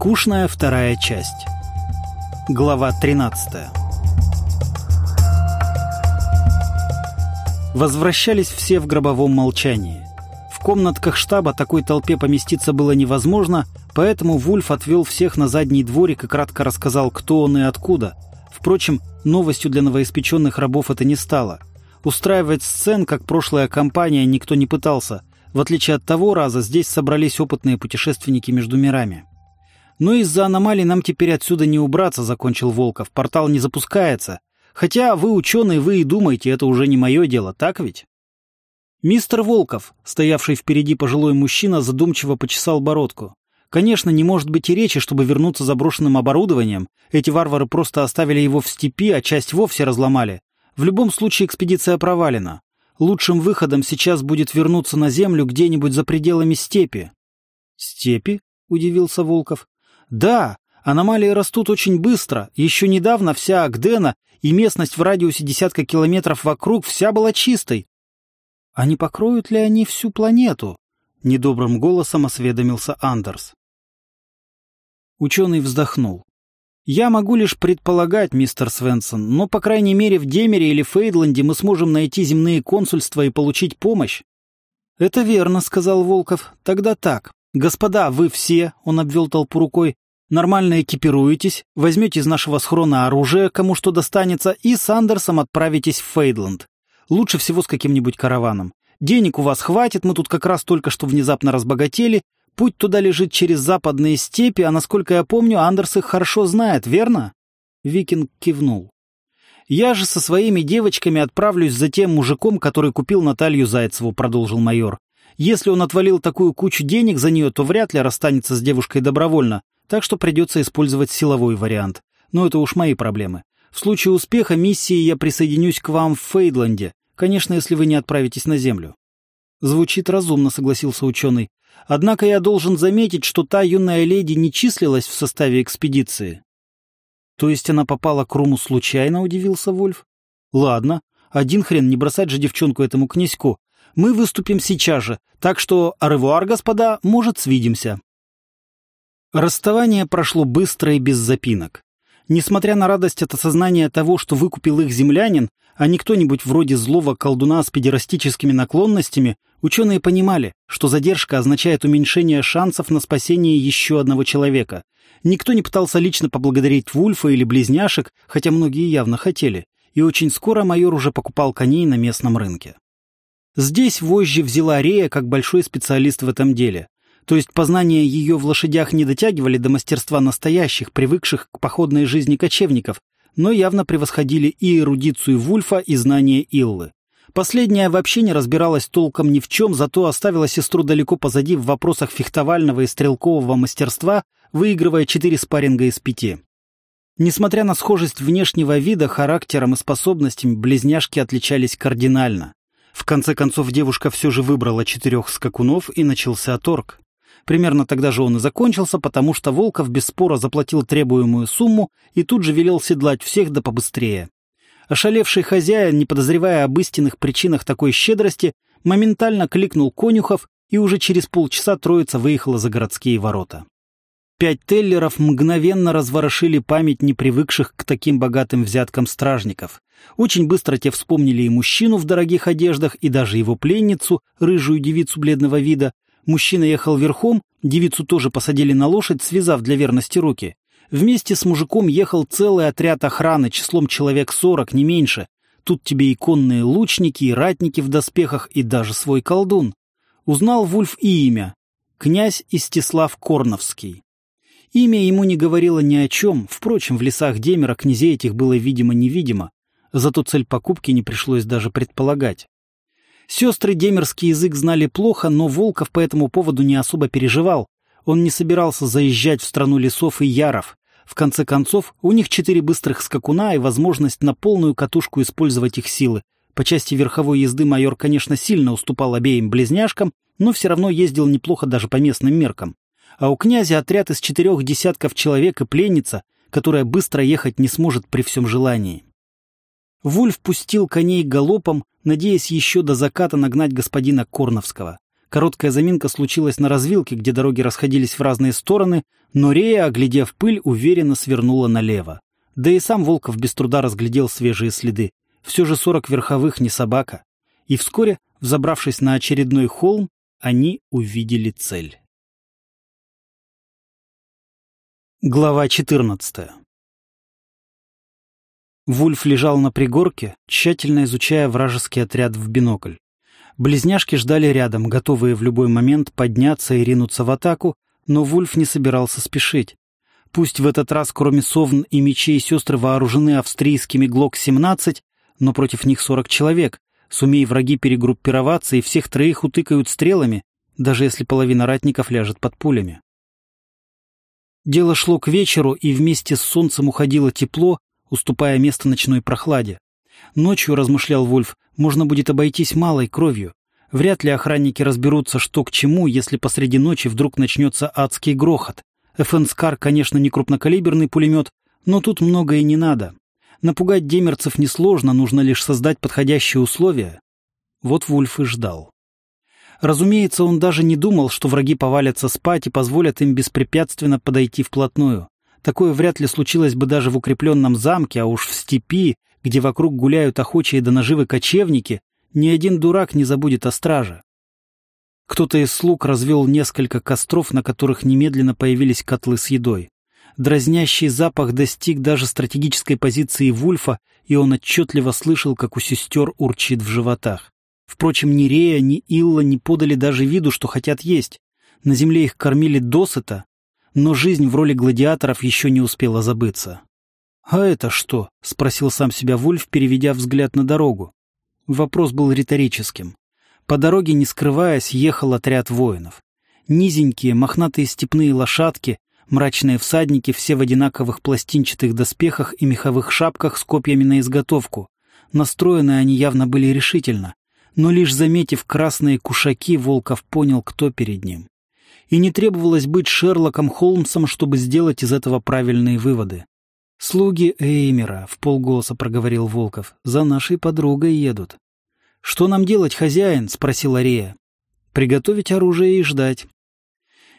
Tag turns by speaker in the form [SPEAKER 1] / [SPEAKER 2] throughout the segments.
[SPEAKER 1] Скучная вторая часть. Глава 13. Возвращались все в гробовом молчании. В комнатках штаба такой толпе поместиться было невозможно, поэтому Вульф отвел всех на задний дворик и кратко рассказал, кто он и откуда. Впрочем, новостью для новоиспеченных рабов это не стало. Устраивать сцен, как прошлая компания, никто не пытался. В отличие от того раза, здесь собрались опытные путешественники между мирами. «Но из-за аномалий нам теперь отсюда не убраться», — закончил Волков. «Портал не запускается. Хотя вы, ученые, вы и думаете, это уже не мое дело, так ведь?» Мистер Волков, стоявший впереди пожилой мужчина, задумчиво почесал бородку. Конечно, не может быть и речи, чтобы вернуться заброшенным оборудованием. Эти варвары просто оставили его в степи, а часть вовсе разломали. В любом случае экспедиция провалена. Лучшим выходом сейчас будет вернуться на землю где-нибудь за пределами степи. «Степи?» — удивился Волков. Да, аномалии растут очень быстро. Еще недавно вся Агдена и местность в радиусе десятка километров вокруг вся была чистой. А не покроют ли они всю планету? Недобрым голосом осведомился Андерс. Ученый вздохнул. «Я могу лишь предполагать, мистер Свенсон, но, по крайней мере, в Демере или Фейдланде мы сможем найти земные консульства и получить помощь». «Это верно», — сказал Волков. «Тогда так. «Господа, вы все», — он обвел толпу рукой, — «нормально экипируетесь, возьмете из нашего схрона оружие, кому что достанется, и с Андерсом отправитесь в Фейдланд. Лучше всего с каким-нибудь караваном. Денег у вас хватит, мы тут как раз только что внезапно разбогатели. Путь туда лежит через западные степи, а насколько я помню, Андерс их хорошо знает, верно?» Викинг кивнул. «Я же со своими девочками отправлюсь за тем мужиком, который купил Наталью Зайцеву», — продолжил майор. Если он отвалил такую кучу денег за нее, то вряд ли расстанется с девушкой добровольно, так что придется использовать силовой вариант. Но это уж мои проблемы. В случае успеха миссии я присоединюсь к вам в Фейдланде, конечно, если вы не отправитесь на Землю. Звучит разумно, согласился ученый. Однако я должен заметить, что та юная леди не числилась в составе экспедиции. То есть она попала к Руму случайно, удивился Вольф. Ладно, один хрен не бросать же девчонку этому князьку. Мы выступим сейчас же, так что аревуар, господа, может, свидимся. Расставание прошло быстро и без запинок. Несмотря на радость от осознания того, что выкупил их землянин, а не кто-нибудь вроде злого колдуна с педерастическими наклонностями, ученые понимали, что задержка означает уменьшение шансов на спасение еще одного человека. Никто не пытался лично поблагодарить Вульфа или близняшек, хотя многие явно хотели, и очень скоро майор уже покупал коней на местном рынке. Здесь вожжи взяла Рея как большой специалист в этом деле. То есть познания ее в лошадях не дотягивали до мастерства настоящих, привыкших к походной жизни кочевников, но явно превосходили и эрудицию Вульфа, и знания Иллы. Последняя вообще не разбиралась толком ни в чем, зато оставила сестру далеко позади в вопросах фехтовального и стрелкового мастерства, выигрывая четыре спарринга из пяти. Несмотря на схожесть внешнего вида, характером и способностями, близняшки отличались кардинально. В конце концов, девушка все же выбрала четырех скакунов, и начался торг. Примерно тогда же он и закончился, потому что Волков без спора заплатил требуемую сумму и тут же велел седлать всех да побыстрее. Ошалевший хозяин, не подозревая об истинных причинах такой щедрости, моментально кликнул конюхов, и уже через полчаса троица выехала за городские ворота. Пять теллеров мгновенно разворошили память непривыкших к таким богатым взяткам стражников. Очень быстро те вспомнили и мужчину в дорогих одеждах, и даже его пленницу, рыжую девицу бледного вида. Мужчина ехал верхом, девицу тоже посадили на лошадь, связав для верности руки. Вместе с мужиком ехал целый отряд охраны, числом человек сорок, не меньше. Тут тебе и конные лучники, и ратники в доспехах, и даже свой колдун. Узнал Вульф и имя. Князь Истислав Корновский. Имя ему не говорило ни о чем, впрочем, в лесах Демера князей этих было видимо-невидимо, зато цель покупки не пришлось даже предполагать. Сестры демерский язык знали плохо, но Волков по этому поводу не особо переживал. Он не собирался заезжать в страну лесов и яров. В конце концов, у них четыре быстрых скакуна и возможность на полную катушку использовать их силы. По части верховой езды майор, конечно, сильно уступал обеим близняшкам, но все равно ездил неплохо даже по местным меркам а у князя отряд из четырех десятков человек и пленница, которая быстро ехать не сможет при всем желании. Вульф пустил коней галопом, надеясь еще до заката нагнать господина Корновского. Короткая заминка случилась на развилке, где дороги расходились в разные стороны, но Рея, оглядев пыль, уверенно свернула налево. Да и сам Волков без труда разглядел свежие следы. Все же сорок верховых не собака. И вскоре, взобравшись на очередной холм, они увидели цель. Глава 14 Вульф лежал на пригорке, тщательно изучая вражеский отряд в бинокль. Близняшки ждали рядом, готовые в любой момент подняться и ринуться в атаку, но Вульф не собирался спешить. Пусть в этот раз, кроме совн и мечей, сестры вооружены австрийскими ГЛОК-17, но против них 40 человек. Сумей враги перегруппироваться, и всех троих утыкают стрелами, даже если половина ратников ляжет под пулями. Дело шло к вечеру, и вместе с солнцем уходило тепло, уступая место ночной прохладе. Ночью, размышлял Вольф, можно будет обойтись малой кровью. Вряд ли охранники разберутся, что к чему, если посреди ночи вдруг начнется адский грохот. ФНСКАР, конечно, не крупнокалиберный пулемет, но тут многое не надо. Напугать демерцев несложно, нужно лишь создать подходящие условия. Вот Вульф и ждал. Разумеется, он даже не думал, что враги повалятся спать и позволят им беспрепятственно подойти вплотную. Такое вряд ли случилось бы даже в укрепленном замке, а уж в степи, где вокруг гуляют охочие до наживы кочевники, ни один дурак не забудет о страже. Кто-то из слуг развел несколько костров, на которых немедленно появились котлы с едой. Дразнящий запах достиг даже стратегической позиции Вульфа, и он отчетливо слышал, как у сестер урчит в животах. Впрочем, ни Рея, ни Илла не подали даже виду, что хотят есть. На земле их кормили досыта, но жизнь в роли гладиаторов еще не успела забыться. «А это что?» — спросил сам себя Вульф, переведя взгляд на дорогу. Вопрос был риторическим. По дороге, не скрываясь, ехал отряд воинов. Низенькие, мохнатые степные лошадки, мрачные всадники, все в одинаковых пластинчатых доспехах и меховых шапках с копьями на изготовку. Настроены они явно были решительно, но лишь заметив красные кушаки, Волков понял, кто перед ним и не требовалось быть Шерлоком Холмсом, чтобы сделать из этого правильные выводы. «Слуги Эймера», — в полголоса проговорил Волков, — «за нашей подругой едут». «Что нам делать, хозяин?» — спросила Рея. «Приготовить оружие и ждать».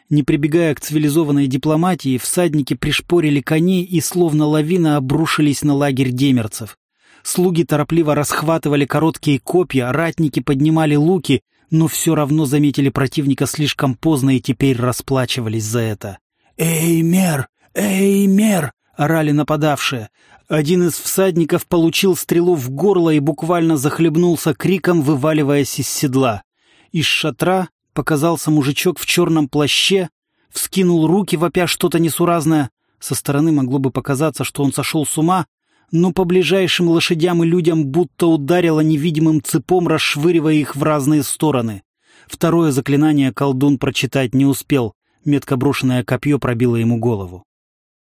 [SPEAKER 1] Не прибегая к цивилизованной дипломатии, всадники пришпорили коней и словно лавина обрушились на лагерь демерцев. Слуги торопливо расхватывали короткие копья, ратники поднимали луки, но все равно заметили противника слишком поздно и теперь расплачивались за это. «Эй, мер! Эй, мер!» — орали нападавшие. Один из всадников получил стрелу в горло и буквально захлебнулся криком, вываливаясь из седла. Из шатра показался мужичок в черном плаще, вскинул руки, вопя что-то несуразное. Со стороны могло бы показаться, что он сошел с ума, но по ближайшим лошадям и людям будто ударило невидимым цепом, расшвыривая их в разные стороны. Второе заклинание колдун прочитать не успел, метко брошенное копье пробило ему голову.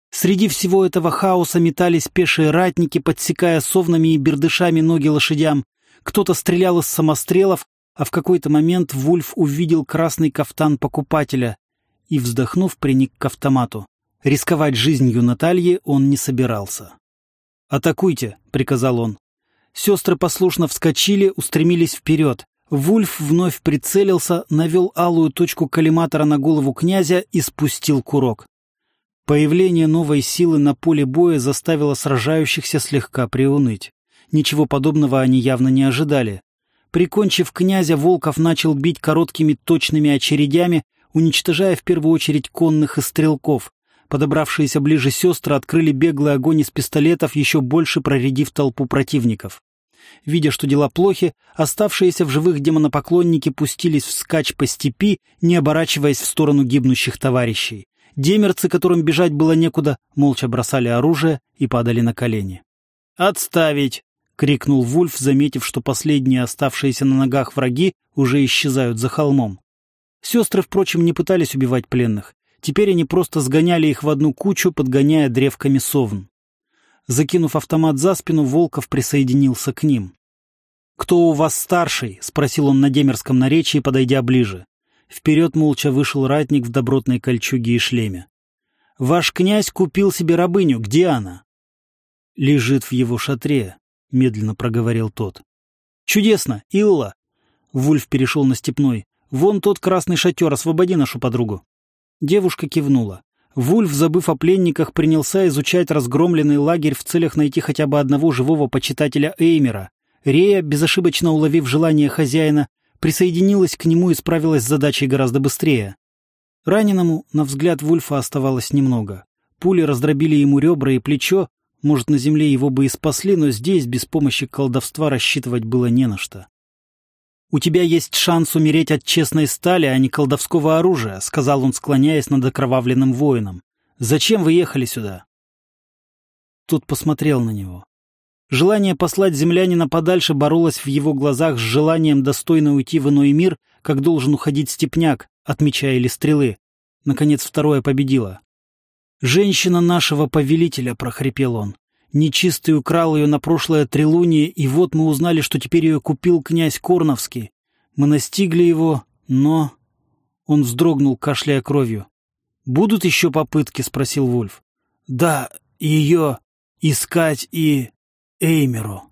[SPEAKER 1] Среди всего этого хаоса метались пешие ратники, подсекая совнами и бердышами ноги лошадям. Кто-то стрелял из самострелов, а в какой-то момент Вульф увидел красный кафтан покупателя и, вздохнув, приник к автомату. Рисковать жизнью Натальи он не собирался. «Атакуйте!» — приказал он. Сестры послушно вскочили, устремились вперед. Вульф вновь прицелился, навел алую точку коллиматора на голову князя и спустил курок. Появление новой силы на поле боя заставило сражающихся слегка приуныть. Ничего подобного они явно не ожидали. Прикончив князя, Волков начал бить короткими точными очередями, уничтожая в первую очередь конных и стрелков. Подобравшиеся ближе сестры открыли беглый огонь из пистолетов, еще больше проредив толпу противников. Видя, что дела плохи, оставшиеся в живых демонопоклонники пустились вскачь по степи, не оборачиваясь в сторону гибнущих товарищей. Демерцы, которым бежать было некуда, молча бросали оружие и падали на колени. «Отставить!» — крикнул Вульф, заметив, что последние оставшиеся на ногах враги уже исчезают за холмом. Сестры, впрочем, не пытались убивать пленных. Теперь они просто сгоняли их в одну кучу, подгоняя древками совн. Закинув автомат за спину, Волков присоединился к ним. «Кто у вас старший?» — спросил он на демерском наречии, подойдя ближе. Вперед молча вышел ратник в добротной кольчуге и шлеме. «Ваш князь купил себе рабыню. Где она?» «Лежит в его шатре», — медленно проговорил тот. «Чудесно, Илла!» Вульф перешел на степной. Вон тот красный шатер, освободи нашу подругу». Девушка кивнула. Вульф, забыв о пленниках, принялся изучать разгромленный лагерь в целях найти хотя бы одного живого почитателя Эймера. Рея, безошибочно уловив желание хозяина, присоединилась к нему и справилась с задачей гораздо быстрее. Раненому, на взгляд Вульфа, оставалось немного. Пули раздробили ему ребра и плечо, может, на земле его бы и спасли, но здесь без помощи колдовства рассчитывать было не на что. «У тебя есть шанс умереть от честной стали, а не колдовского оружия», — сказал он, склоняясь над окровавленным воином. «Зачем вы ехали сюда?» Тот посмотрел на него. Желание послать землянина подальше боролось в его глазах с желанием достойно уйти в иной мир, как должен уходить степняк, отмечая или стрелы. Наконец второе победило. «Женщина нашего повелителя», — прохрипел он. Нечистый украл ее на прошлое трилуние, и вот мы узнали, что теперь ее купил князь Корновский. Мы настигли его, но...» Он вздрогнул, кашляя кровью. «Будут еще попытки?» — спросил Вульф. «Да, ее искать и Эймеру».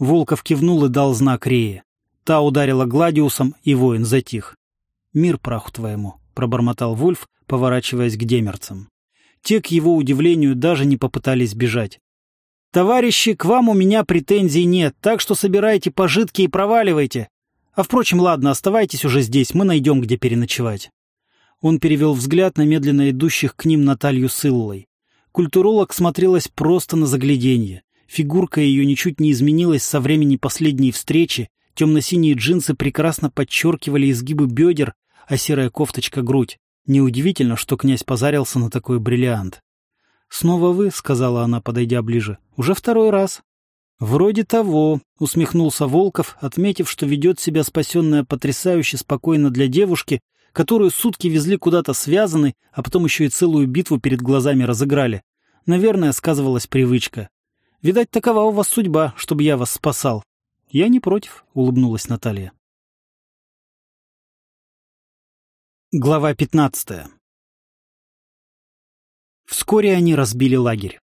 [SPEAKER 1] Волков кивнул и дал знак Рее. Та ударила Гладиусом, и воин затих. «Мир праху твоему», — пробормотал Вульф, поворачиваясь к демерцам. Те, к его удивлению, даже не попытались бежать. «Товарищи, к вам у меня претензий нет, так что собирайте пожитки и проваливайте. А впрочем, ладно, оставайтесь уже здесь, мы найдем, где переночевать». Он перевел взгляд на медленно идущих к ним Наталью с Иллой. Культуролог смотрелась просто на загляденье. Фигурка ее ничуть не изменилась со времени последней встречи, темно-синие джинсы прекрасно подчеркивали изгибы бедер, а серая кофточка — грудь. Неудивительно, что князь позарился на такой бриллиант. «Снова вы», — сказала она, подойдя ближе, — «уже второй раз». «Вроде того», — усмехнулся Волков, отметив, что ведет себя спасенная потрясающе спокойно для девушки, которую сутки везли куда-то связанной, а потом еще и целую битву перед глазами разыграли. Наверное, сказывалась привычка. «Видать, такова у вас судьба, чтобы я вас спасал». «Я не против», — улыбнулась Наталья. Глава 15 Вскоре они разбили лагерь.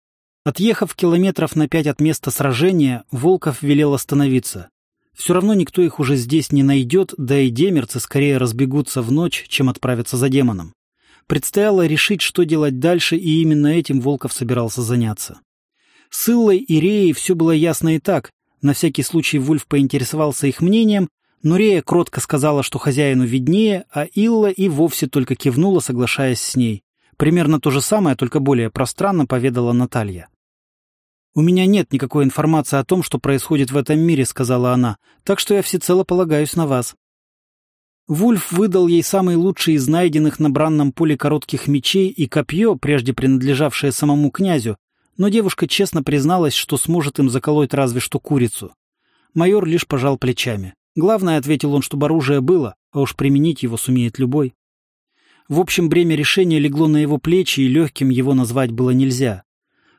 [SPEAKER 1] Отъехав километров на пять от места сражения, Волков велел остановиться. Все равно никто их уже здесь не найдет, да и демерцы скорее разбегутся в ночь, чем отправятся за демоном. Предстояло решить, что делать дальше, и именно этим Волков собирался заняться. С Иллой и Реей все было ясно и так. На всякий случай Вульф поинтересовался их мнением, но Рея кротко сказала, что хозяину виднее, а Илла и вовсе только кивнула, соглашаясь с ней. Примерно то же самое, только более пространно поведала Наталья. «У меня нет никакой информации о том, что происходит в этом мире», — сказала она, «так что я всецело полагаюсь на вас». Вульф выдал ей самый лучший из найденных на бранном поле коротких мечей и копье, прежде принадлежавшее самому князю, но девушка честно призналась, что сможет им заколоть разве что курицу. Майор лишь пожал плечами. Главное, ответил он, чтобы оружие было, а уж применить его сумеет любой. В общем, бремя решения легло на его плечи, и легким его назвать было нельзя.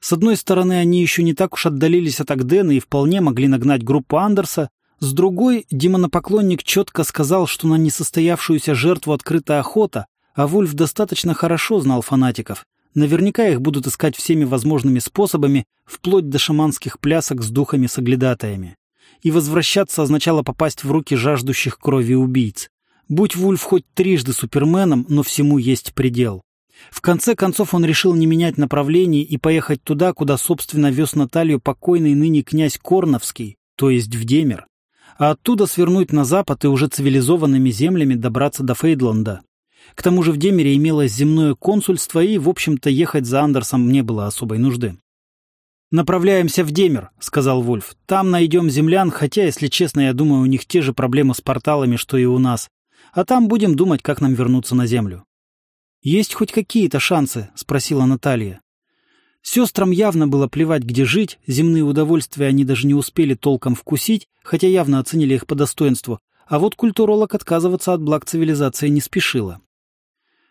[SPEAKER 1] С одной стороны, они еще не так уж отдалились от Агдена и вполне могли нагнать группу Андерса, с другой, демонопоклонник четко сказал, что на несостоявшуюся жертву открыта охота, а Вульф достаточно хорошо знал фанатиков. Наверняка их будут искать всеми возможными способами, вплоть до шаманских плясок с духами-соглядатаями и возвращаться означало попасть в руки жаждущих крови убийц. Будь Вульф хоть трижды суперменом, но всему есть предел. В конце концов он решил не менять направление и поехать туда, куда, собственно, вез Наталью покойный ныне князь Корновский, то есть в Демер, а оттуда свернуть на запад и уже цивилизованными землями добраться до Фейдланда. К тому же в Демере имелось земное консульство, и, в общем-то, ехать за Андерсом не было особой нужды. «Направляемся в Демер», — сказал Вольф. «Там найдем землян, хотя, если честно, я думаю, у них те же проблемы с порталами, что и у нас. А там будем думать, как нам вернуться на Землю». «Есть хоть какие-то шансы?» — спросила Наталья. Сестрам явно было плевать, где жить, земные удовольствия они даже не успели толком вкусить, хотя явно оценили их по достоинству, а вот культуролог отказываться от благ цивилизации не спешила.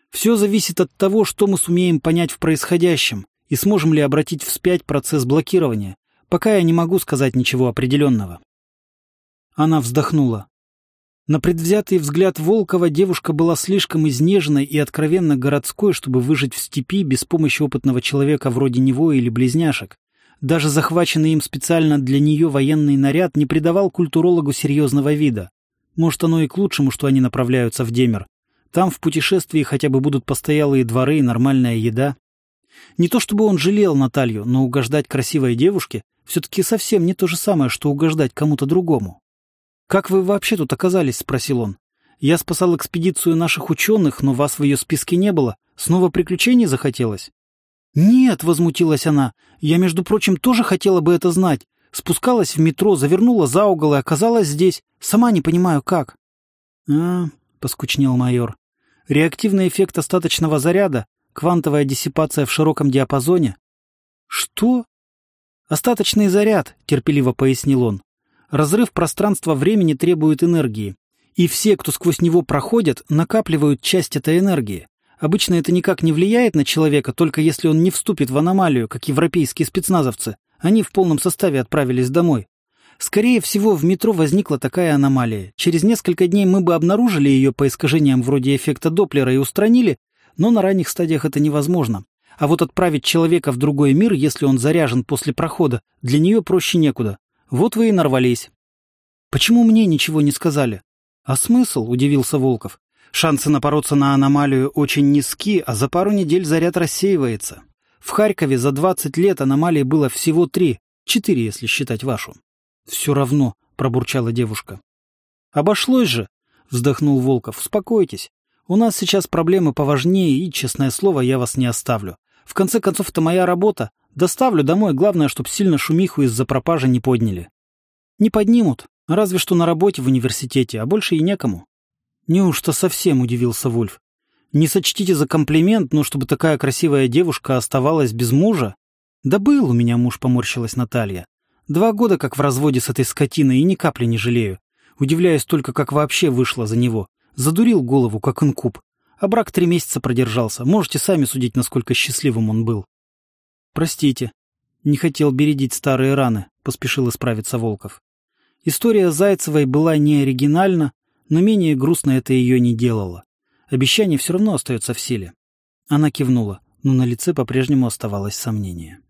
[SPEAKER 1] «Все зависит от того, что мы сумеем понять в происходящем и сможем ли обратить вспять процесс блокирования, пока я не могу сказать ничего определенного. Она вздохнула. На предвзятый взгляд Волкова девушка была слишком изнеженной и откровенно городской, чтобы выжить в степи без помощи опытного человека вроде него или близняшек. Даже захваченный им специально для нее военный наряд не придавал культурологу серьезного вида. Может, оно и к лучшему, что они направляются в Демер. Там в путешествии хотя бы будут постоялые дворы и нормальная еда. Не то чтобы он жалел Наталью, но угождать красивой девушке все-таки совсем не то же самое, что угождать кому-то другому. «Как вы вообще тут оказались?» — спросил он. «Я спасал экспедицию наших ученых, но вас в ее списке не было. Снова приключений захотелось?» «Нет», — возмутилась она, — «я, между прочим, тоже хотела бы это знать. Спускалась в метро, завернула за угол и оказалась здесь. Сама не понимаю, как». «А», — поскучнел майор, — «реактивный эффект остаточного заряда, квантовая диссипация в широком диапазоне». «Что?» «Остаточный заряд», — терпеливо пояснил он. «Разрыв пространства-времени требует энергии, и все, кто сквозь него проходят, накапливают часть этой энергии. Обычно это никак не влияет на человека, только если он не вступит в аномалию, как европейские спецназовцы. Они в полном составе отправились домой. Скорее всего, в метро возникла такая аномалия. Через несколько дней мы бы обнаружили ее по искажениям вроде эффекта Доплера и устранили, но на ранних стадиях это невозможно. А вот отправить человека в другой мир, если он заряжен после прохода, для нее проще некуда. Вот вы и нарвались. Почему мне ничего не сказали? А смысл, удивился Волков. Шансы напороться на аномалию очень низки, а за пару недель заряд рассеивается. В Харькове за 20 лет аномалий было всего три, четыре, если считать вашу. Все равно, пробурчала девушка. Обошлось же, вздохнул Волков. Успокойтесь. У нас сейчас проблемы поважнее, и, честное слово, я вас не оставлю. В конце концов, это моя работа. Доставлю домой, главное, чтоб сильно шумиху из-за пропажи не подняли. Не поднимут, разве что на работе в университете, а больше и некому. Неужто совсем удивился Вульф? Не сочтите за комплимент, но чтобы такая красивая девушка оставалась без мужа? Да был у меня муж, поморщилась Наталья. Два года как в разводе с этой скотиной и ни капли не жалею. Удивляюсь только, как вообще вышла за него. Задурил голову, как инкуб. А брак три месяца продержался. Можете сами судить, насколько счастливым он был. Простите. Не хотел бередить старые раны, поспешил исправиться Волков. История Зайцевой была не оригинальна, но менее грустно это ее не делало. Обещание все равно остается в силе. Она кивнула, но на лице по-прежнему оставалось сомнение.